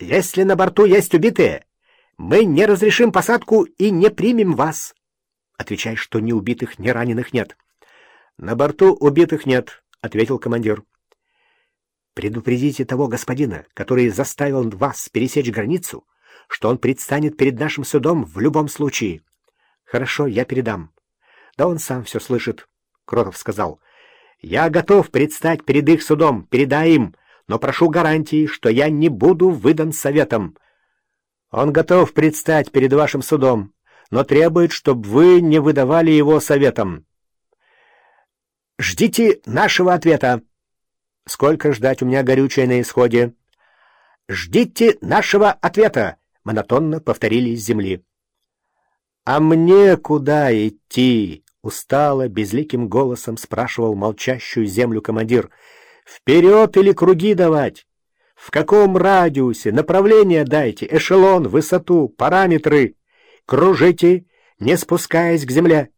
Если на борту есть убитые, мы не разрешим посадку и не примем вас. Отвечай, что ни убитых, ни раненых нет. На борту убитых нет, ответил командир. Предупредите того господина, который заставил вас пересечь границу, что он предстанет перед нашим судом в любом случае. Хорошо, я передам. Да он сам все слышит, Кротов сказал. Я готов предстать перед их судом, передай им, но прошу гарантии, что я не буду выдан советом. Он готов предстать перед вашим судом, но требует, чтобы вы не выдавали его советом. Ждите нашего ответа. Сколько ждать у меня горючее на исходе? Ждите нашего ответа, монотонно повторили с земли. А мне куда идти? Устало, безликим голосом спрашивал молчащую землю командир. «Вперед или круги давать? В каком радиусе? Направление дайте, эшелон, высоту, параметры. Кружите, не спускаясь к земле.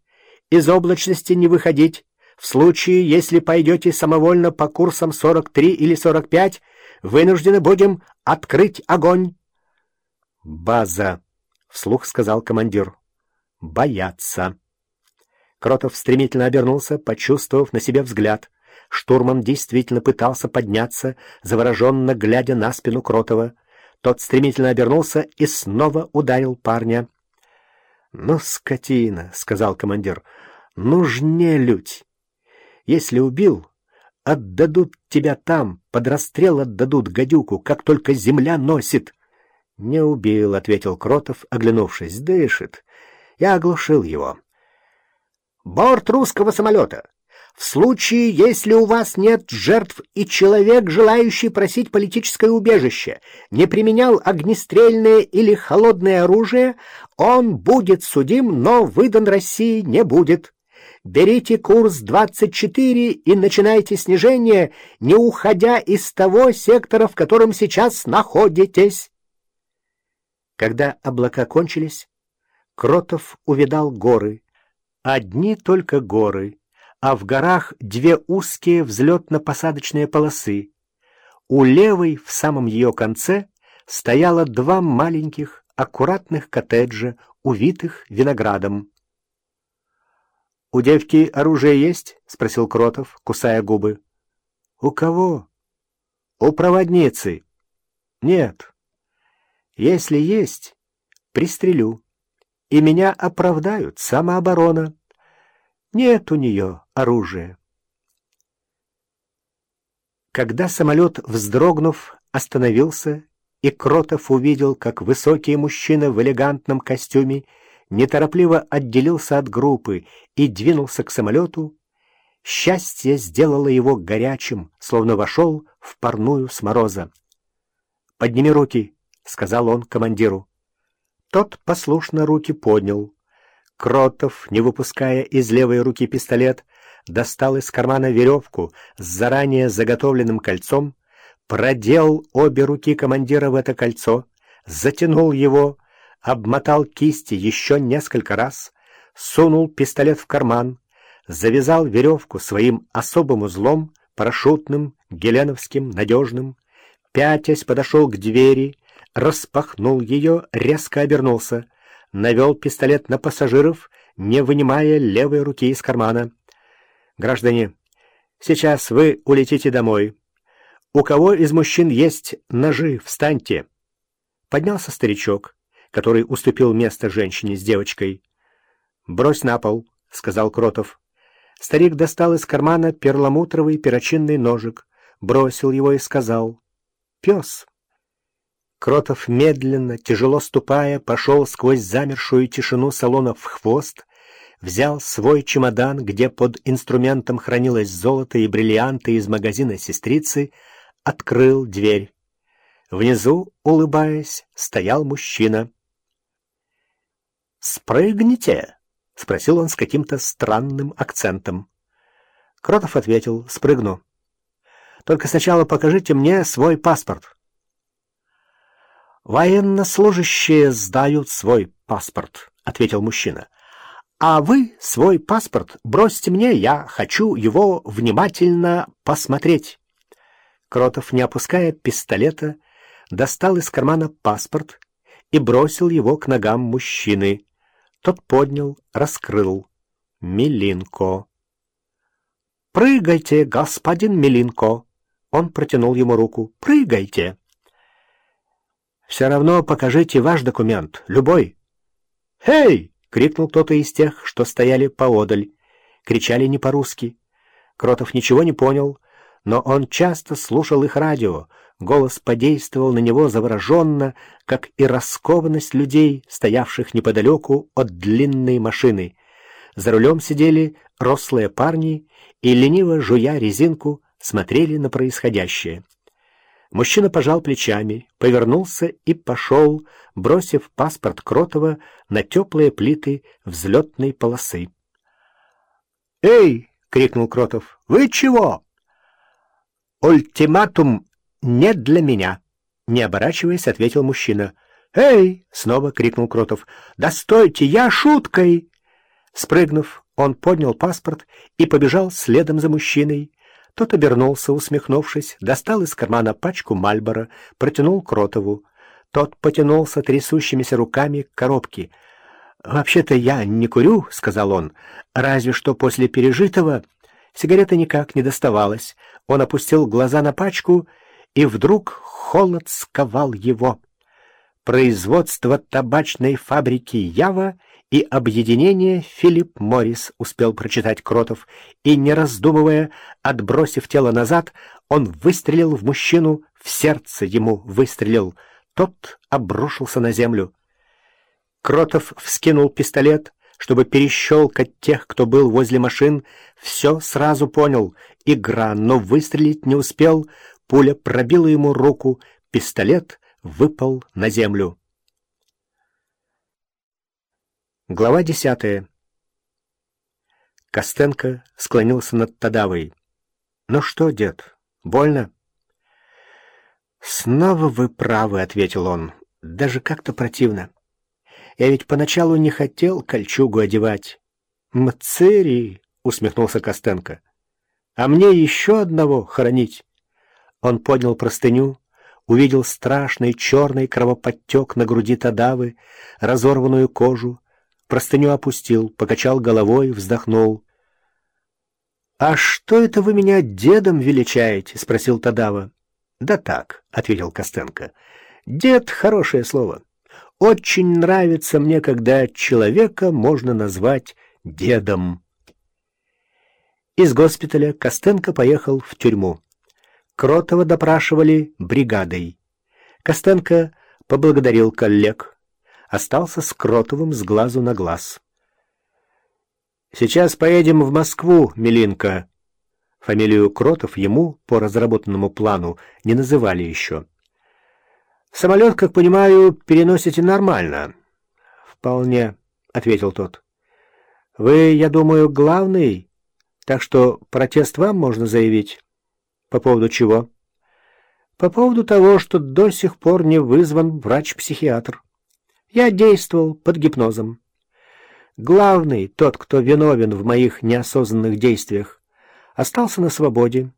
Из облачности не выходить. В случае, если пойдете самовольно по курсам 43 или 45, вынуждены будем открыть огонь». «База», — вслух сказал командир. «Бояться». Кротов стремительно обернулся, почувствовав на себе взгляд. Штурман действительно пытался подняться, завороженно глядя на спину Кротова. Тот стремительно обернулся и снова ударил парня. «Ну, скотина!» — сказал командир. «Нужне лють! Если убил, отдадут тебя там, под расстрел отдадут гадюку, как только земля носит!» «Не убил», — ответил Кротов, оглянувшись. «Дышит. Я оглушил его». Борт русского самолета. В случае, если у вас нет жертв и человек, желающий просить политическое убежище, не применял огнестрельное или холодное оружие, он будет судим, но выдан России не будет. Берите курс 24 и начинайте снижение, не уходя из того сектора, в котором сейчас находитесь. Когда облака кончились, Кротов увидал горы, Одни только горы, а в горах две узкие взлетно-посадочные полосы. У левой, в самом ее конце, стояло два маленьких, аккуратных коттеджа, увитых виноградом. «У девки оружие есть?» — спросил Кротов, кусая губы. «У кого?» «У проводницы». «Нет. Если есть, пристрелю» и меня оправдают, самооборона. Нет у нее оружия. Когда самолет, вздрогнув, остановился, и Кротов увидел, как высокий мужчина в элегантном костюме неторопливо отделился от группы и двинулся к самолету, счастье сделало его горячим, словно вошел в парную с мороза. «Подними руки», — сказал он командиру. Тот послушно руки поднял. Кротов, не выпуская из левой руки пистолет, достал из кармана веревку с заранее заготовленным кольцом, продел обе руки командира в это кольцо, затянул его, обмотал кисти еще несколько раз, сунул пистолет в карман, завязал веревку своим особым узлом, парашютным, геленовским, надежным, пятясь подошел к двери, распахнул ее, резко обернулся, навел пистолет на пассажиров, не вынимая левой руки из кармана. «Граждане, сейчас вы улетите домой. У кого из мужчин есть ножи, встаньте!» Поднялся старичок, который уступил место женщине с девочкой. «Брось на пол», — сказал Кротов. Старик достал из кармана перламутровый перочинный ножик, бросил его и сказал «Пес». Кротов медленно, тяжело ступая, пошел сквозь замершую тишину салона в хвост, взял свой чемодан, где под инструментом хранилось золото и бриллианты из магазина сестрицы, открыл дверь. Внизу, улыбаясь, стоял мужчина. «Спрыгните!» — спросил он с каким-то странным акцентом. Кротов ответил «Спрыгну». «Только сначала покажите мне свой паспорт». «Военнослужащие сдают свой паспорт», — ответил мужчина. «А вы свой паспорт бросьте мне, я хочу его внимательно посмотреть». Кротов, не опуская пистолета, достал из кармана паспорт и бросил его к ногам мужчины. Тот поднял, раскрыл. Милинко. «Прыгайте, господин Милинко!» Он протянул ему руку. «Прыгайте!» «Все равно покажите ваш документ, любой». «Эй!» — крикнул кто-то из тех, что стояли поодаль. Кричали не по-русски. Кротов ничего не понял, но он часто слушал их радио. Голос подействовал на него завороженно, как и раскованность людей, стоявших неподалеку от длинной машины. За рулем сидели рослые парни и, лениво жуя резинку, смотрели на происходящее. Мужчина пожал плечами, повернулся и пошел, бросив паспорт Кротова на теплые плиты взлетной полосы. «Эй!» — крикнул Кротов. «Вы чего?» «Ультиматум не для меня!» Не оборачиваясь, ответил мужчина. «Эй!» — снова крикнул Кротов. «Да стойте, я шуткой!» Спрыгнув, он поднял паспорт и побежал следом за мужчиной. Тот обернулся, усмехнувшись, достал из кармана пачку Мальбора, протянул Кротову. Тот потянулся трясущимися руками к коробке. «Вообще-то я не курю», — сказал он, — «разве что после пережитого...» Сигарета никак не доставалась. Он опустил глаза на пачку, и вдруг холод сковал его. Производство табачной фабрики «Ява» и объединение Филипп Моррис успел прочитать Кротов, и, не раздумывая, отбросив тело назад, он выстрелил в мужчину, в сердце ему выстрелил. Тот обрушился на землю. Кротов вскинул пистолет, чтобы перещелкать тех, кто был возле машин, все сразу понял. Игра, но выстрелить не успел, пуля пробила ему руку, пистолет выпал на землю. Глава десятая. Костенко склонился над Тадавой. «Ну что, дед, больно?» «Снова вы правы», — ответил он. «Даже как-то противно. Я ведь поначалу не хотел кольчугу одевать». «Мцери!» — усмехнулся Костенко. «А мне еще одного хоронить?» Он поднял простыню, увидел страшный черный кровоподтек на груди Тадавы, разорванную кожу, простыню опустил, покачал головой, вздохнул. «А что это вы меня дедом величаете?» — спросил Тадава. «Да так», — ответил Костенко. «Дед — хорошее слово. Очень нравится мне, когда человека можно назвать дедом». Из госпиталя Костенко поехал в тюрьму. Кротова допрашивали бригадой. Костенко поблагодарил коллег, остался с Кротовым с глазу на глаз. «Сейчас поедем в Москву, Милинка». Фамилию Кротов ему, по разработанному плану, не называли еще. «Самолет, как понимаю, переносите нормально?» «Вполне», — ответил тот. «Вы, я думаю, главный, так что протест вам можно заявить». «По поводу чего?» «По поводу того, что до сих пор не вызван врач-психиатр». Я действовал под гипнозом. Главный, тот, кто виновен в моих неосознанных действиях, остался на свободе.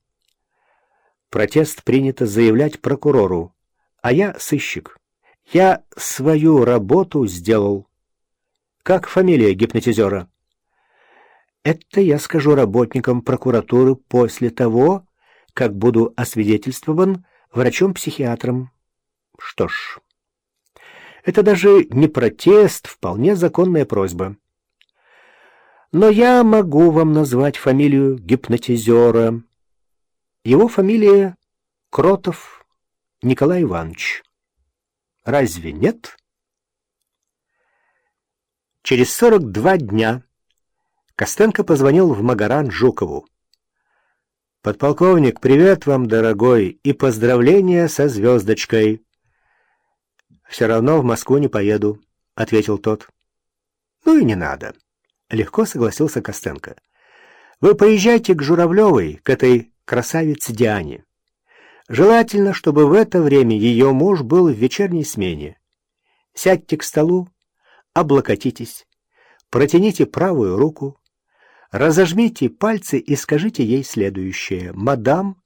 Протест принято заявлять прокурору, а я сыщик. Я свою работу сделал. Как фамилия гипнотизера? Это я скажу работникам прокуратуры после того, как буду освидетельствован врачом-психиатром. Что ж... Это даже не протест, вполне законная просьба. Но я могу вам назвать фамилию гипнотизера. Его фамилия Кротов Николай Иванович. Разве нет? Через 42 дня Костенко позвонил в Магаран Жукову. «Подполковник, привет вам, дорогой, и поздравления со звездочкой!» «Все равно в Москву не поеду», — ответил тот. «Ну и не надо», — легко согласился Костенко. «Вы поезжайте к Журавлевой, к этой красавице Диане. Желательно, чтобы в это время ее муж был в вечерней смене. Сядьте к столу, облокотитесь, протяните правую руку, разожмите пальцы и скажите ей следующее. «Мадам,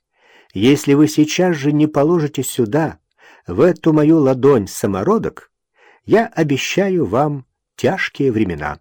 если вы сейчас же не положите сюда в эту мою ладонь самородок я обещаю вам тяжкие времена.